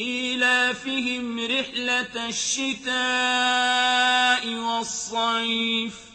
إِيلَافِهِمْ رِحْلَةَ الشِّتَاءِ وَالصَّيْفِ.